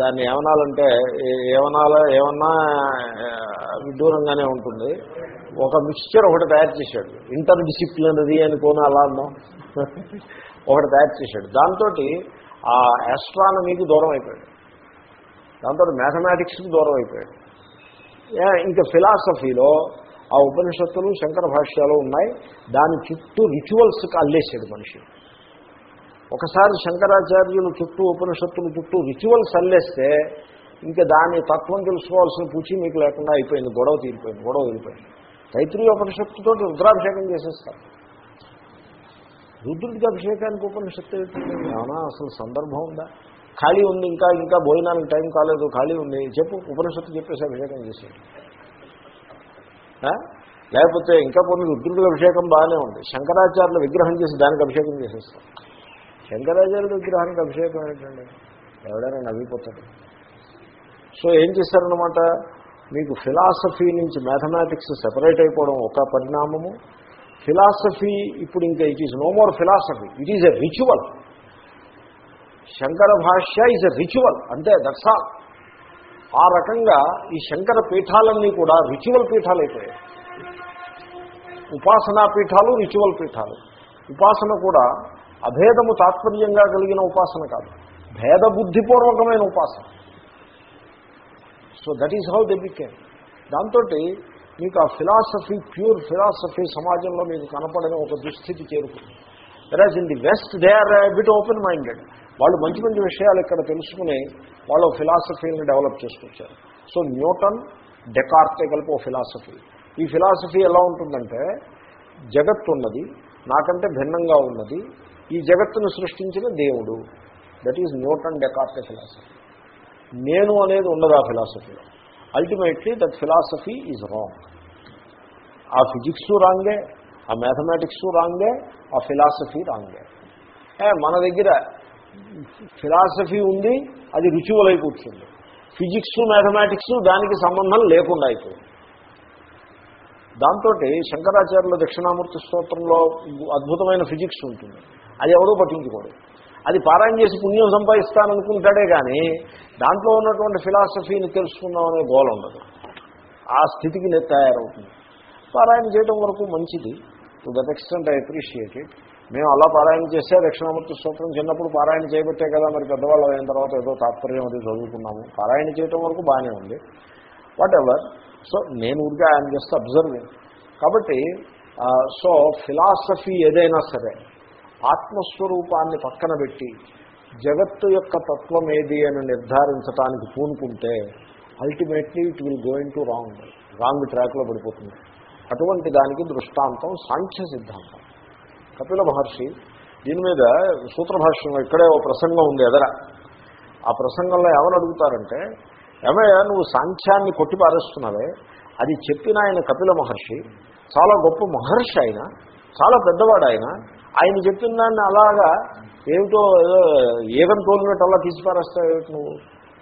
A: దాన్ని ఏమనాలంటే ఏ- ఏమనాలో ఏమన్నా విడ్డూరంగానే ఉంటుంది. ఒక మిక్స్చర్ ఒకటి తయారు చేశాడు. ఇంటర్ డిసిప్లినరీ అనుకోని అలా అన్నాం. ఒకటి తయారు చేశాడు. దాంతో ఆ ఆస్ట్రానమీకి దూరం అయిపోయాడు. దాంతో మ్యాథమెటిక్స్కి దూరం అయిపోయాడు. ఇంకా ఫిలాసఫీలో ఆ ఉపనిషత్తులు శంకర భాష్యాలు ఉన్నాయి. దాని చుట్టూ రిచువల్స్కి అల్లేసాడు మనిషి. ఒకసారి శంకరాచార్యులు చుట్టూ ఉపనిషత్తులు చుట్టూ రిచువల్స్ అల్లేస్తే ఇంకా దాని తత్వం తెలుసుకోవాల్సిన పూచి మీకు లేకుండా అయిపోయింది గొడవ తీరిపోయింది గొడవ వెళ్ళిపోయింది. తైత్రీయ ఉపనిషత్తుతో రుద్రాభిషేకం చేసేస్తారు. రుద్రుడికి అభిషేకానికి ఉపనిషత్తు ఏంటండి? ఏమన్నా అసలు సందర్భం ఉందా? ఖాళీ ఉంది ఇంకా ఇంకా భోజనానికి టైం కాలేదు ఖాళీ ఉంది. చెప్పు ఉపనిషత్తు చెప్పేసి అభిషేకం చేసేది లేకపోతే ఇంకా కొన్ని రుద్రుడికి అభిషేకం బాగానే ఉంది. శంకరాచార్యులు విగ్రహం చేసి దానికి అభిషేకం చేసేస్తారు. శంకరాచార్యుడు విగ్రహానికి అభిషేకం ఏంటండి? ఎవడైనా నవ్విపోతాడు. సో ఏం చేశారనమాట మీకు ఫిలాసఫీ నుంచి మ్యాథమెటిక్స్ సెపరేట్ అయిపోవడం ఒక పరిణామము. ఫిలాసఫీ ఇప్పుడు ఇంకా it is no more philosophy. It is a ritual. Shankara Bhashya is a ritual. అంతే దట్స్ ఆల్ ఆ రకంగా ఈ శంకర పీఠాలన్నీ కూడా రిచువల్ పీఠాలు అయిపోయాయి ఉపాసనా పీఠాలు రిచువల్ పీఠాలు. ఉపాసన కూడా అభేదము తాత్పర్యంగా కలిగిన ఉపాసన కాదు. భేద బుద్ధిపూర్వకమైన ఉపాసన. So that is how they became దాంతో మీకు ఆ ఫిలాసఫీ ప్యూర్ ఫిలాసఫీ సమాజంలో మీకు కనపడని ఒక దుస్థితి చేరుకుంది. Whereas in the west they are bit open minded వాళ్ళు మంచి మంచి విషయాలు ఇక్కడ తెలుసుకుని వాళ్ళు ఫిలాసఫీని డెవలప్ చేసుకొచ్చారు. సో న్యూటన్ డెకార్టే కలిపి ఓ ఫిలాసఫీ ఈ ఫిలాసఫీ ఎలా ఉంటుందంటే జగత్తు ఉన్నది నాకంటే భిన్నంగా ఉన్నది ఈ జగత్తును సృష్టించిన దేవుడు. That is Newton Descartes philosophy నేను అనేది ఉండదు ఆ ఫిలాసఫీలో ultimately that philosophy is wrong ఆ ఫిజిక్స్ రాంగే ఆ మ్యాథమెటిక్స్ రాంగే ఆ ఫిలాసఫీ రాంగే మన దగ్గర ఫిలాసఫీ ఉంది అది రిచువల్ అయి కూర్చుంది ఫిజిక్స్ మ్యాథమెటిక్స్ దానికి సంబంధం లేకుండా అయిపోయింది. దాంతో శంకరాచార్యుల దక్షిణామూర్తి స్తోత్రంలో అద్భుతమైన ఫిజిక్స్ ఉంటుంది. అది ఎవడో పట్టించుకోడు. అది పారాయణ చేసి పుణ్యం సంపాదిస్తాననుకుంటాడే కానీ దాంట్లో ఉన్నటువంటి ఫిలాసఫీని తెలుసుకుందామనే గోల ఉండదు. ఆ స్థితికి నేను తయారవుతుంది. పారాయణ చేయడం వరకు మంచిది. To that extent I appreciate it. మేము అలా పారాయణ చేస్తే దక్షిణామూర్తి స్తోత్రం చిన్నప్పుడు పారాయణ చేయబట్టే కదా మరి పెద్దవాళ్ళు అయిన తర్వాత ఏదో తాత్పర్యం అది చదువుకున్నాము. పారాయణ చేయటం వరకు బాగానే ఉంది. వాట్ ఎవర్ సో నేను ఊరికే ఆయన జస్ట్ అబ్జర్వింగ్ కాబట్టి సో ఫిలాసఫీ ఏదైనా సరే ఆత్మస్వరూపాన్ని పక్కన పెట్టి జగత్తు యొక్క తత్వం ఏది అని నిర్ధారించడానికి పూనుకుంటే ultimately it will going to wrong wrong ట్రాక్లో పడిపోతుంది. అటువంటి దానికి దృష్టాంతం సాంఖ్య సిద్ధాంతం. కపిల మహర్షి దీని మీద సూత్రభాష్యం ఇక్కడే ఓ ప్రసంగం ఉంది ఎదర. ఆ ప్రసంగంలో ఎవరు అడుగుతారంటే ఏమయ్యా నువ్వు సాంఖ్యాన్ని కొట్టిపారేస్తున్నావే? అది చెప్పిన ఆయన కపిల మహర్షి చాలా గొప్ప మహర్షి ఆయన చాలా పెద్దవాడు ఆయన ఆయన చెప్పిన దాన్ని అలాగా ఏమిటో ఏదో ఏదం తోలినట్టు అలా ఏమిటి నువ్వు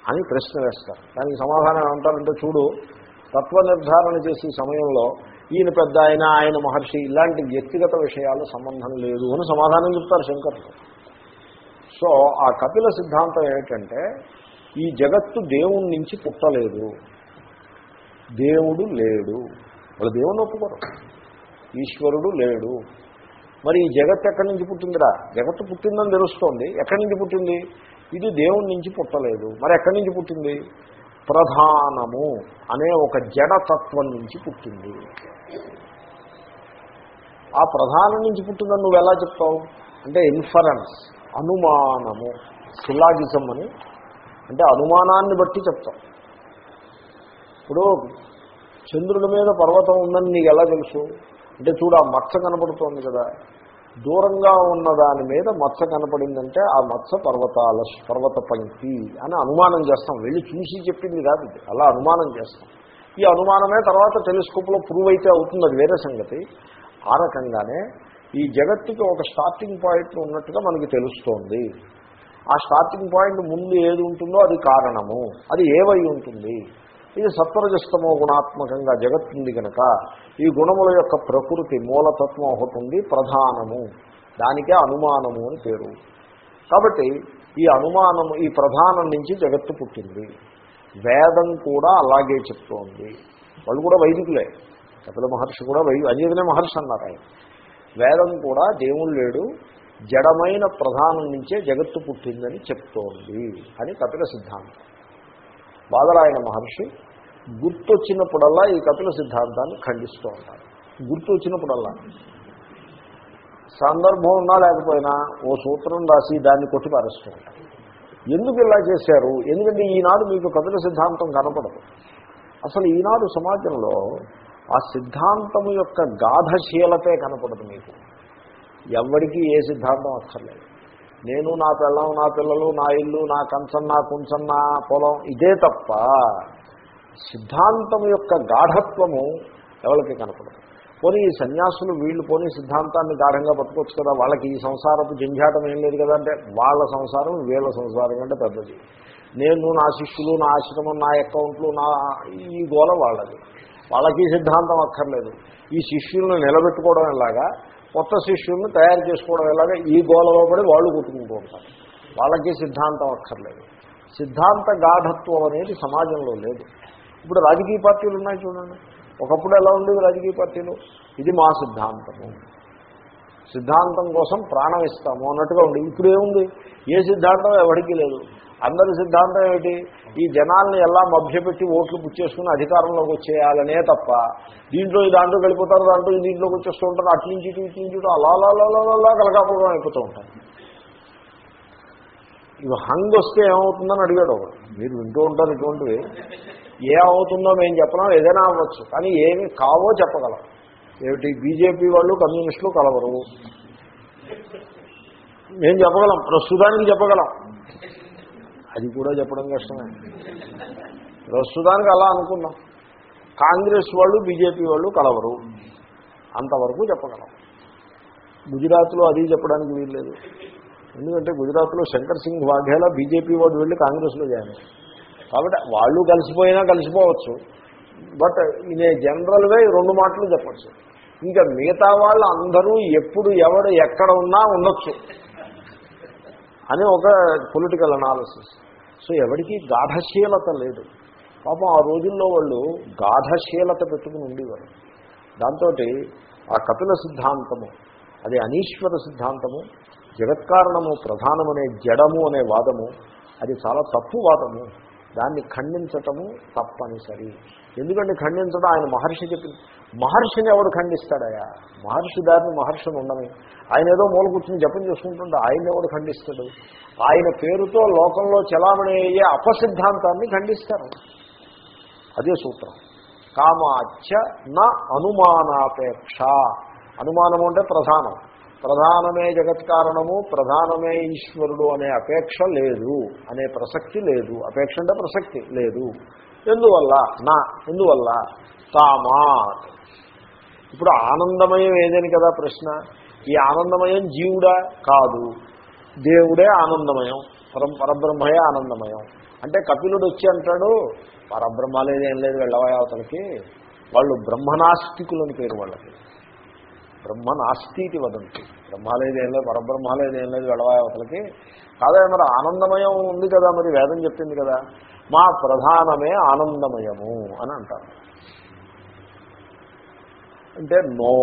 A: అని ప్రశ్న వేస్తారు. దానికి సమాధానం ఏమంటారంటే చూడు తత్వ నిర్ధారణ చేసే సమయంలో ఈయన పెద్ద ఆయన ఆయన మహర్షి ఇలాంటి వ్యక్తిగత విషయాలు సంబంధం లేదు అని సమాధానం చెప్తారు శంకర్లు. సో ఆ కపిల సిద్ధాంతం ఏమిటంటే ఈ జగత్తు దేవుడి నుంచి పుట్టలేదు. దేవుడు లేడు. వాళ్ళు దేవుని ఒప్పుకోరు. ఈశ్వరుడు లేడు. మరి ఈ జగత్ ఎక్కడి నుంచి పుట్టిందిరా? జగత్తు పుట్టిందని తెలుస్తోంది. ఎక్కడి నుంచి పుట్టింది? ఇది దేవుడి నుంచి పుట్టలేదు. మరి ఎక్కడి నుంచి పుట్టింది? ప్రధానము అనే ఒక జడతత్వం నుంచి పుట్టింది. ఆ ప్రధానం నుంచి పుట్టిందని నువ్వు ఎలా చెప్తావు? అంటే ఇన్ఫరెన్స్ అనుమానము సిలాగిజం అని. అంటే అనుమానాన్ని బట్టి చెప్తాం. ఇప్పుడు చంద్రుడి మీద పర్వతం ఉందని నీకు ఎలా తెలుసు? అంటే చూడు ఆ మచ్చ కనపడుతోంది కదా. దూరంగా ఉన్న దాని మీద మచ్చ కనపడిందంటే ఆ మచ్చ పర్వతాల పర్వత పంక్తి అని అనుమానం చేస్తాం. వెళ్ళి చూసి చెప్పింది కాదు అలా అనుమానం చేస్తాం. ఈ అనుమానమే తర్వాత టెలిస్కోప్లో ప్రూవ్ అయితే అవుతుంది. అది వేరే సంగతి. ఆ రకంగానే ఈ జగత్తుకి ఒక స్టార్టింగ్ పాయింట్ ఉన్నట్టుగా మనకి తెలుస్తోంది. ఆ స్టార్టింగ్ పాయింట్ ముందు ఏది ఉంటుందో అది కారణము. అది ఏవై ఉంటుంది? ఇది సత్వరజస్తమో గుణాత్మకంగా జగత్ ఉంది కనుక ఈ గుణముల యొక్క ప్రకృతి మూలతత్వం ఒకటి ప్రధానము. దానికే అనుమానము అని పేరు. కాబట్టి ఈ అనుమానము ఈ ప్రధానం నుంచి జగత్తు పుట్టింది. వేదం కూడా అలాగే చెప్తోంది. వాళ్ళు కూడా వైదికులే. కపిల మహర్షి కూడా వై అంజనే మహర్షి అన్నారు ఆయన. వేదం కూడా దేవుడు లేడు జడమైన ప్రధానం నుంచే జగత్తు పుట్టిందని చెప్తోంది అని కపిల సిద్ధాంతం. బాదరాయణ మహర్షి గుర్తొచ్చినప్పుడల్లా ఈ కథల సిద్ధాంతాన్ని ఖండిస్తూ ఉంటారు. గుర్తు వచ్చినప్పుడల్లా సందర్భం ఉన్నా లేకపోయినా ఓ సూత్రం రాసి దాన్ని కొట్టి పారేస్తూ ఉంటారు. ఎందుకు ఇలా చేశారు? ఎందుకంటే ఈనాడు మీకు కథల సిద్ధాంతం కనపడదు. అసలు ఈనాడు సమాజంలో ఆ సిద్ధాంతం యొక్క గాధశీలతే కనపడదు మీకు. ఎవరికి ఏ సిద్ధాంతం అక్కర్లేదు. నేను నా పిల్లం నా పిల్లలు నా ఇల్లు నా కంచం నా కుంచం నా పొలం ఇదే తప్ప సిద్ధాంతం యొక్క గాఢత్వము ఎవరికి కనపడదు. పోనీ ఈ సన్యాసులు వీళ్ళు పోనీ సిద్ధాంతాన్ని గాఢంగా పట్టుకోవచ్చు కదా వాళ్ళకి ఈ సంసారపు జంజాటం ఏం లేదు కదా అంటే వాళ్ళ సంసారం వీళ్ళ సంసారం కంటే పెద్దది. నేను నా శిష్యులు నా ఆశ్రమం నా అకౌంట్లు నా ఈ గోల వాళ్ళది. వాళ్ళకి సిద్ధాంతం అక్కర్లేదు. ఈ శిష్యులను నిలబెట్టుకోవడం ఎలాగా? కొత్త శిష్యుల్ని తయారు చేసుకోవడం ఎలాగా? ఈ గోలలో పడి వాళ్ళు కొట్టుకుంటూ ఉంటారు. వాళ్ళకి సిద్ధాంతం అక్కర్లేదు. సిద్ధాంత గాఢత్వం అనేది సమాజంలో లేదు. ఇప్పుడు రాజకీయ పార్టీలు ఉన్నాయి చూడండి. ఒకప్పుడు ఎలా ఉండేవి రాజకీయ పార్టీలు? ఇది మా సిద్ధాంతము. సిద్ధాంతం కోసం ప్రాణం ఇస్తాము అన్నట్టుగా ఉంది. ఇప్పుడు ఏముంది? ఏ సిద్ధాంతం? ఎవరికీ లేదు. అందరి సిద్ధాంతం ఏమిటి? ఈ జనాల్ని ఎలా మభ్యపెట్టి ఓట్లు పుచ్చేసుకుని అధికారంలోకి వచ్చేయాలనే తప్ప దీంట్లో ఈ దాంట్లో వెళ్ళిపోతారు దాంట్లో దీంట్లోకి వచ్చేస్తూ ఉంటారు అటు నుంచి ఇటు ఇటు నుంచి ఇటు అలా అలా అలా అలా అలా కలకాపురం అయిపోతూ ఉంటారు. ఇవి హంగ్ వస్తే ఏమవుతుందని అడిగాడు ఒకడు. మీరు వింటూ ఉంటారు ఇటువంటివి. ఏమవుతుందో మేము చెప్పడం ఏదైనా అవ్వచ్చు. కానీ ఏమి కావో చెప్పగలం. ఏమిటి? బీజేపీ వాళ్ళు కమ్యూనిస్టులు కలవరు. మేము చెప్పగలం. ప్రస్తుతానికి చెప్పగలం. అది కూడా చెప్పడం కష్టమే. ప్రస్తుతానికి అలా అనుకున్నాం. కాంగ్రెస్ వాళ్ళు బీజేపీ వాళ్ళు కలవరు. అంతవరకు చెప్పగలం. గుజరాత్లో అది చెప్పడానికి వీల్లేదు. ఎందుకంటే గుజరాత్లో శంకర్ సింగ్ వాఘేలా బీజేపీ వాడు వెళ్ళి కాంగ్రెస్లో జాయిన్ కాబట్టి వాళ్ళు కలిసిపోయినా కలిసిపోవచ్చు. But in a general way రెండు మాటలు చెప్పచ్చు. ఇంకా మిగతా వాళ్ళు అందరూ ఎప్పుడు ఎవరు ఎక్కడ ఉన్నా ఉండొచ్చు. అని ఒక పొలిటికల్ అనాలిసిస్ సో ఎవరికి గాఢశీలత లేదు. పాపం ఆ రోజుల్లో వాళ్ళు గాఢశీలత పెట్టుకుని ఉండేవారు. దాంతో ఆ కపిల సిద్ధాంతము అది అనీశ్వర సిద్ధాంతము జగత్కారణము ప్రధానమనే జడము అనే వాదము అది చాలా తప్పు వాదము. దాన్ని ఖండించటము తప్పనిసరి. ఎందుకంటే ఖండించడం ఆయన మహర్షి చెప్పింది మహర్షిని ఎవడు ఖండిస్తాడయా మహర్షి దారిని మహర్షిని ఉండని. ఆయన ఏదో మూల కూర్చుని జపం చేసుకుంటుంటే ఆయన ఎవడు ఖండిస్తాడు? ఆయన పేరుతో లోకంలో చలామణి అయ్యే అపసిద్ధాంతాన్ని ఖండిస్తారు. అదే సూత్రం. కామాచ్య నా అనుమానాపేక్ష. అనుమానము అంటే ప్రధానం. ప్రధానమే జగత్ కారణము ప్రధానమే ఈశ్వరుడు అనే అపేక్ష లేదు అనే ప్రసక్తి లేదు. అపేక్ష అంటే ప్రసక్తి లేదు. ఎందువల్ల? నా ఎందువల్ల? తామా ఇప్పుడు ఆనందమయం ఏదని కదా ప్రశ్న? ఈ ఆనందమయం జీవుడా? కాదు. దేవుడే ఆనందమయం పరం పరబ్రహ్మయే ఆనందమయం. అంటే కపిలుడు వచ్చి అంటాడు పరబ్రహ్మ లేదేం లేదు వెళ్ళవా అవతలకి? వాళ్ళు బ్రహ్మనాస్తికులని పేరు వాళ్ళకి. బ్రహ్మ నాస్తికి వదంతి. బ్రహ్మ లేదేం లేదు పరబ్రహ్మ లేదేం లేదు వెళ్ళవా అవతలకి మరి ఆనందమయం ఉంది కదా మరి వేదం చెప్పింది కదా. మా ప్రధానమే ఆనందమయము అని అంటారు. అంటే నో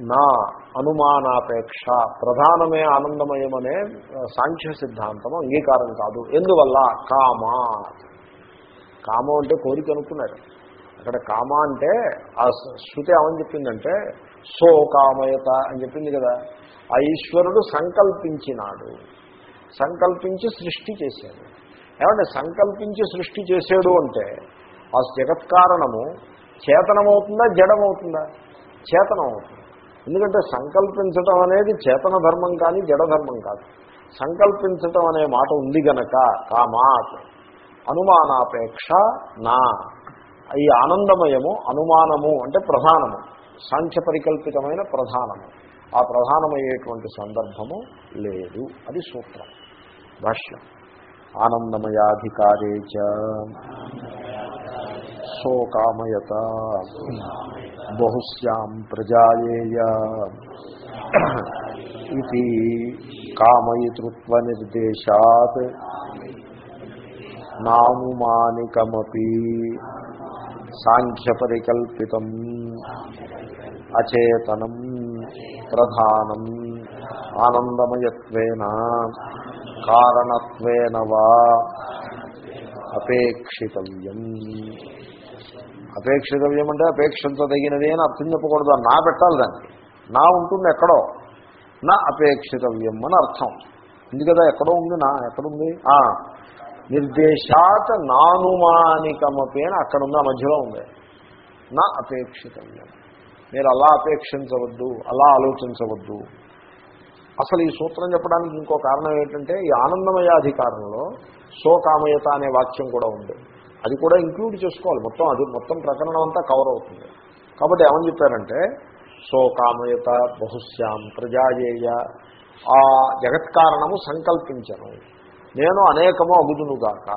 A: నా అనుమానాపేక్ష ప్రధానమే ఆనందమయమనే సాంఖ్య సిద్ధాంతం అంగీకారం కాదు. ఎందువల్ల? కామా. కామం అంటే కోరిక అనుకున్నారు అక్కడ కామ అంటే ఆ శృతి ఏమని చెప్పిందంటే సో కామయత అని చెప్పింది కదా. ఆ ఈశ్వరుడు సంకల్పించినాడు. సంకల్పించి సృష్టి చేశాడు. ఏమంటే సంకల్పించి సృష్టి చేశాడు అంటే ఆ జగత్కారణము చేతనమవుతుందా జడమవుతుందా? చేతనం అవుతుంది ఎందుకంటే సంకల్పించటం అనేది చేతన ధర్మం కానీ జడధర్మం కాదు. సంకల్పించటం అనే మాట ఉంది గనక కామాత్. అనుమానాపేక్ష నా. ఈ ఆనందమయము అనుమానము అంటే ప్రధానము. సాంఖ్య పరికల్పితమైన ప్రధానము. ఆ ప్రధానమయ్యేటువంటి సందర్భము లేదు. అది సూత్రం. భాష్యం. ఆనందమయాధికారే చోకామయత శోకామయత బహుశ్యాం ప్రజాయేయ. ఇది కామయతృత్వ నిర్దేశాత్ నానుమానికమీ సాంఖ్యపరికల్పితం అచేతనం ప్రధానం ఆనందమయత్వేన కారణత్వేన వా అపేక్షితవ్యం. అపేక్షితవ్యం అంటే అపేక్షించదగినది అని అర్థం చెప్పకూడదు నా పెట్టాలి దానికి. నా ఉంటుంది ఎక్కడో. నా అపేక్షితవ్యం అని అర్థం. ఎందుకదా? కదా ఎక్కడో ఉంది నా ఎక్కడుంది? నిర్దేశాత్ నానుమానికమపి అని అక్కడ ఉంది ఆ మధ్యలో ఉంది. నా అపేక్షితవ్యం. మీరు అలా అపేక్షించవద్దు అలా ఆలోచించవద్దు. అసలు ఈ సూత్రం చెప్పడానికి ఇంకో కారణం ఏంటంటే ఈ ఆనందమయాధికారంలో సోకామయత అనే వాక్యం కూడా ఉంది. అది కూడా ఇంక్లూడ్ చేసుకోవాలి. మొత్తం అది మొత్తం ప్రకరణం అంతా కవర్ అవుతుంది. కాబట్టి ఏమని చెప్పారంటే సోకామయత బహుశ్యాం ప్రజాయేయ ఆ జగత్కారణము సంకల్పించను. నేను అనేకము అగుదునుగాక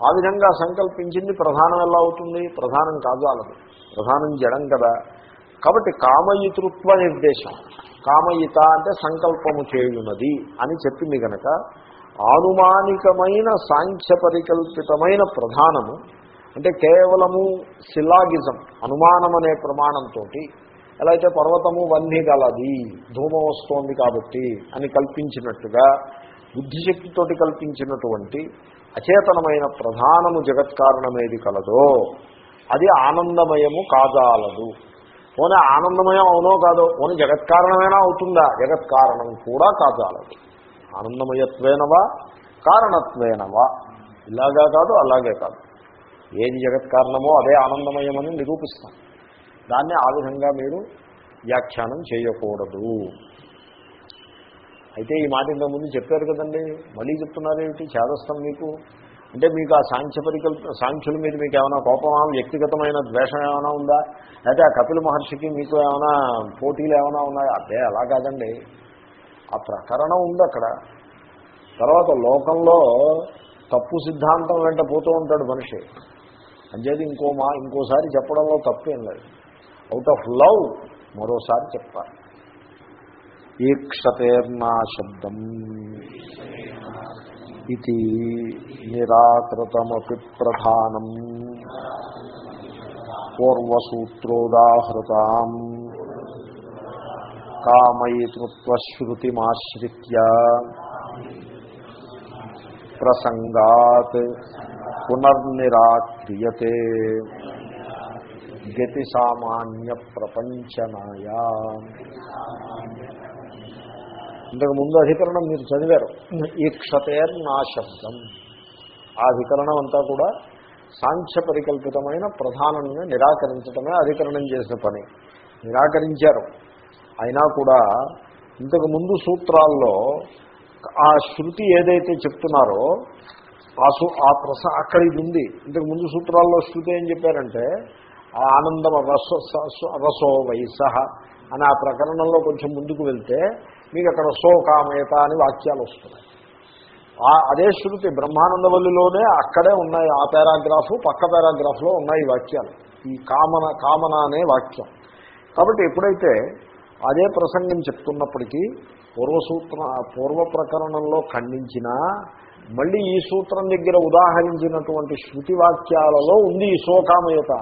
A: ఆ విధంగా సంకల్పించింది ప్రధానం ఎలా అవుతుంది? ప్రధానం కాజాలదు ప్రధానం జడం కదా. కాబట్టి కామయితృత్వ నిర్దేశం. కామయిత అంటే సంకల్పము చేయున్నది అని చెప్పింది కనుక ఆనుమానికమైన సాంఖ్య పరికల్పితమైన ప్రధానము అంటే కేవలము సిలాగిజం అనుమానం అనే ప్రమాణంతో ఎలా అయితే పర్వతము వన్నీ గలది ధూమం వస్తోంది కాబట్టి అని కల్పించినట్టుగా బుద్ధిశక్తితోటి కల్పించినటువంటి అచేతనమైన ప్రధానము జగత్కారణమేది కలదో అది ఆనందమయము కాజాలదు. పోనీ ఆనందమయం అవునో కాదో పోనీ జగత్కారణమైనా అవుతుందా? జగత్కారణం కూడా కాజాలదు. ఆనందమయత్వేనవా? కారణత్వేనవా? ఇలాగా కాదు అలాగే కాదు. ఏది జగత్ కారణమో అదే ఆనందమయమని నిరూపిస్తాం. దాన్ని ఆ విధంగా మీరు వ్యాఖ్యానం చేయకూడదు. అయితే ఈ మాట ఇంతకుముందు చెప్పారు కదండి. మళ్ళీ చెప్తున్నారేమిటి చేదస్తాం మీకు? అంటే మీకు ఆ సాంఖ్య పరికల్ప సాంఖ్యుల మీద మీకు ఏమైనా కోపమా? వ్యక్తిగతమైన ద్వేషం ఏమైనా ఉందా? లేకపోతే ఆ కపిల మహర్షికి మీకు ఏమైనా పోటీలు ఏమైనా ఉన్నాయా? అదే అలా కాదండి. ఆ ప్రకరణం ఉంది అక్కడ. తర్వాత లోకంలో తప్పు సిద్ధాంతం వెంట పోతూ ఉంటాడు మనిషి. అంచేది ఇంకో మా ఇంకోసారి చెప్పడంలో తప్పేం లేదు. అవుట్ ఆఫ్ లవ్ మరోసారి చెప్తారు ఈక్షతేర్నా శబ్దం ఇది నిరాకృతమపి ప్రధానం. పూర్వసూత్రోదాహృతాం. కామయతృత్వశ్రుతిమాశ్రిత్య ప్రసంగాత్ పునర్నిరాక్రియతే. గతి సామాన్య ప్రపంచనాయా ఇంతకు ముందు అధికరణం మీరు చదివారు. ఈక్షతేర్ నా శబ్దం ఆ అధికరణం అంతా కూడా సాంఖ్య పరికల్పితమైన ప్రధానంగా నిరాకరించడమే అధికరణం చేసిన పని. నిరాకరించారు. అయినా కూడా ఇంతకు ముందు సూత్రాల్లో ఆ శృతి ఏదైతే చెప్తున్నారో ఆ సు ఆ ప్రస అక్కడ ఇది ఉంది. ఇంతకు ముందు సూత్రాల్లో శృతి ఏం చెప్పారంటే ఆ ఆనందం రసో రసో వయస అని ఆ ప్రకరణంలో కొంచెం ముందుకు వెళ్తే మీకు అక్కడ శోకామేత అని వాక్యాలు వస్తున్నాయి. ఆ అదే శృతి బ్రహ్మానందవల్లిలోనే అక్కడే ఉన్నాయి. ఆ పారాగ్రాఫ్ పక్క పారాగ్రాఫ్లో ఉన్నాయి ఈ వాక్యాలు. ఈ కామన కామన అనే వాక్యం. కాబట్టి ఎప్పుడైతే అదే ప్రసంగం చెప్తున్నప్పటికీ పూర్వసూత్ర పూర్వ ప్రకరణంలో ఖండించినా మళ్ళీ ఈ సూత్రం దగ్గర ఉదాహరించినటువంటి శృతి వాక్యాలలో ఉంది ఈ శోకామయత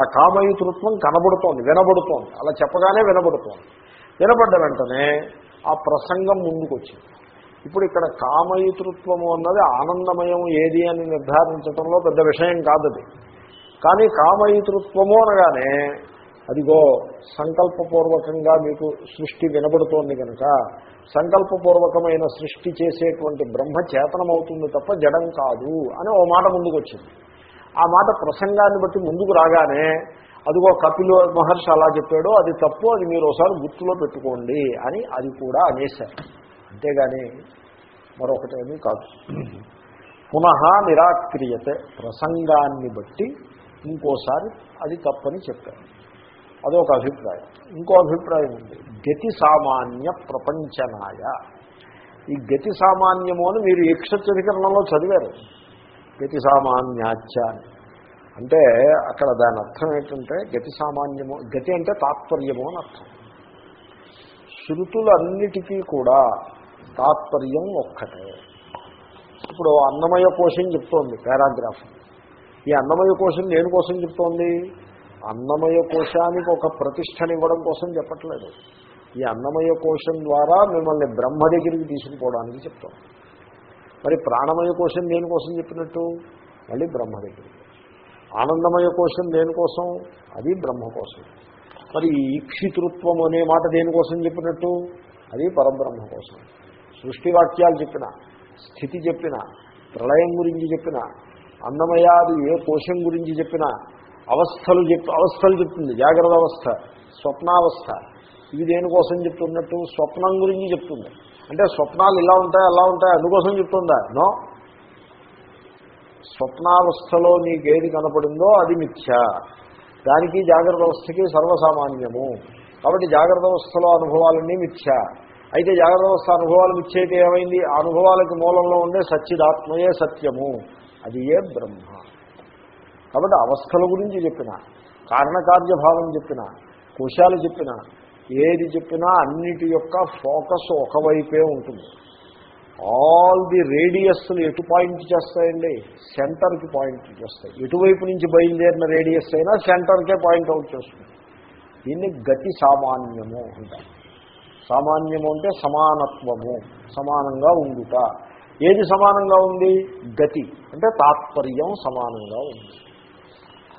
A: ఆ కామయుతృత్వం కనబడుతోంది వినబడుతోంది. అలా చెప్పగానే వినబడుతోంది. వినబడ్డ వెంటనే ఆ ప్రసంగం ముందుకొచ్చింది. ఇప్పుడు ఇక్కడ కామయతృత్వము అన్నది ఆనందమయం ఏది అని నిర్ధారించడంలో పెద్ద విషయం కాదది. కానీ కామయతృత్వము అనగానే అదిగో సంకల్పపూర్వకంగా మీకు సృష్టి వినబడుతోంది కనుక సంకల్పపూర్వకమైన సృష్టి చేసేటువంటి బ్రహ్మ చేతనమవుతుంది తప్ప జడం కాదు అని ఓ మాట ముందుకు వచ్చింది ఆ మాట ప్రసంగాన్ని బట్టి ముందుకు రాగానే అదిగో కపిల మహర్షి అలా చెప్పాడో అది తప్పు అది మీరు ఒకసారి గుర్తులో పెట్టుకోండి అని అది కూడా అనేశారు. అంతేగాని మరొకటేమీ కాదు. పునః నిరాక్రియతే ప్రసంగాన్ని బట్టి ఇంకోసారి అది తప్పని చెప్పారు. అదొక అభిప్రాయం. ఇంకో అభిప్రాయం ఉంది. గతి సామాన్య ప్రపంచనాయ. ఈ గతి సామాన్యము అని మీరు యక్షత్యధికరణంలో చదివారు. గతి సామాన్యాచ్య అని. అంటే అక్కడ దాని అర్థం ఏంటంటే గతి సామాన్యము గతి అంటే తాత్పర్యము అని అర్థం. శృతులన్నిటికీ కూడా తాత్పర్యం ఒక్కటే. ఇప్పుడు అన్నమయ కోశం చెప్తోంది పారాగ్రాఫ్. ఈ అన్నమయ కోశం దేని కోసం చెప్తోంది? అన్నమయ కోశానికి ఒక ప్రతిష్టనివ్వడం కోసం చెప్పట్లేదు. ఈ అన్నమయ కోశం ద్వారా మిమ్మల్ని బ్రహ్మ దగ్గరికి తీసుకుపోవడానికి చెప్తాం మరి ప్రాణమయ కోశం దేనికోసం చెప్పినట్టు? మళ్ళీ బ్రహ్మ దగ్గరికి. ఆనందమయ కోశం దేనికోసం? అది బ్రహ్మ కోసం మరి ఈక్షితృత్వం అనే మాట దేనికోసం చెప్పినట్టు? అది పరబ్రహ్మ కోసం. సృష్టి వాక్యాలు చెప్పిన స్థితి చెప్పిన ప్రళయం గురించి చెప్పిన అన్నమయాది ఏ కోశం గురించి చెప్పినా అవస్థలు చెప్ అవస్థలు చెప్తుంది జాగ్రత్త అవస్థ స్వప్నావస్థ. ఇది దేనికోసం చెప్తున్నట్టు? స్వప్నం గురించి చెప్తుంది. అంటే స్వప్నాలు ఇలా ఉంటాయి అలా ఉంటాయి అందుకోసం చెప్తుందా? నో. స్వప్నావస్థలో నీకేది కనపడిందో అది మిథ్య. దానికి జాగ్రత్త అవస్థకి సర్వసామాన్యము. కాబట్టి జాగ్రత్త అవస్థలో అనుభవాలన్నీ మిథ్య. అయితే జాగ్రత్త అవస్థ అనుభవాలు మిథ్య అయితే ఏమైంది? అనుభవాలకి మూలంలో ఉండే సచ్చిదాత్మయే సత్యము. అది ఏ బ్రహ్మ. కాబట్టి అవస్థల గురించి చెప్పిన కారణకార్యభావం చెప్పిన కుశాలు చెప్పిన ఏది చెప్పినా అన్నిటి యొక్క ఫోకస్ ఒకవైపే ఉంటుంది. ఆల్ ది రేడియస్లు ఎటు పాయింట్ చేస్తాయండి? సెంటర్కి పాయింట్ చేస్తాయి. ఎటువైపు నుంచి బయలుదేరిన రేడియస్ అయినా సెంటర్కే పాయింట్ అవుట్ చేస్తుంది. దీన్ని గతి సామాన్యము అంటారు. సామాన్యము అంటే సమానత్వము సమానంగా ఉండుట. ఏది సమానంగా ఉంది? గతి. అంటే తాత్పర్యం సమానంగా ఉంది.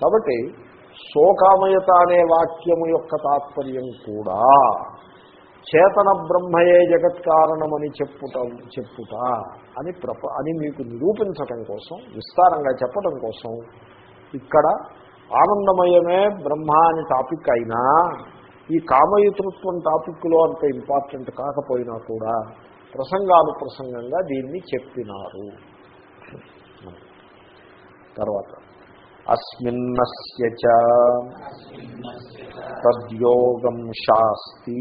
A: కాబట్టి శోకామయత అనే వాక్యము యొక్క తాత్పర్యం కూడా చేతన బ్రహ్మయే జగత్ కారణమని చెప్పుట చెప్పుట అని ప్రప అని మీకు నిరూపించటం కోసం విస్తారంగా చెప్పడం కోసం ఇక్కడ ఆనందమయమే బ్రహ్మ అని టాపిక్ అయినా ఈ కామయుతృత్వం టాపిక్లో అంత ఇంపార్టెంట్ కాకపోయినా కూడా ప్రసంగానుప్రసంగంగా దీన్ని చెప్పినారు. తర్వాత అస్మిన్నస్య చ. తద్యోగం శాస్తి.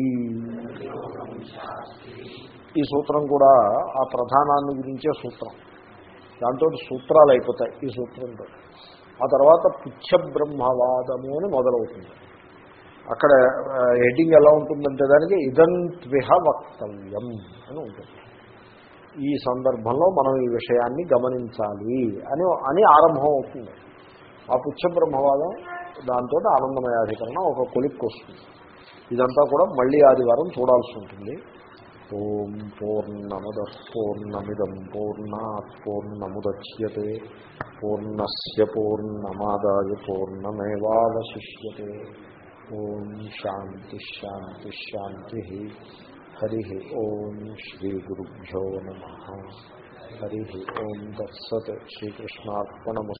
A: ఈ సూత్రం కూడా ఆ ప్రధానాన్ని గురించే సూత్రం. దాంతో సూత్రాలు అయిపోతాయి ఈ సూత్రంతో. ఆ తర్వాత పుచ్చ బ్రహ్మవాదము అని మొదలవుతుంది. అక్కడ హెడ్డింగ్ ఎలా ఉంటుందంటే దానికి ఇదంత్విహ వక్తవ్యం అని ఉంటుంది. ఈ సందర్భంలో మనం ఈ విషయాన్ని గమనించాలి అని అని ఆరంభం అవుతుంది. ఆ పుచ్చ బ్రహ్మవాదం దాంతో ఆనందమయాధికరణ ఒక కొలిక్కి వస్తుంది. ఇదంతా కూడా మళ్ళీ ఆదివారం చూడాల్సి ఉంటుంది. ఓం పూర్ణముద పూర్ణమిదం పూర్ణాత్ పూర్ణముద్యతే పూర్ణస్ పూర్ణమాదాయ పూర్ణమేవాశిష్యే ఓం శాంతి శాంతి శాంతి హరి ఓం శ్రీ గురుభ్యో నమ. హరి ఓం దత్సత్ శ్రీకృష్ణార్పణము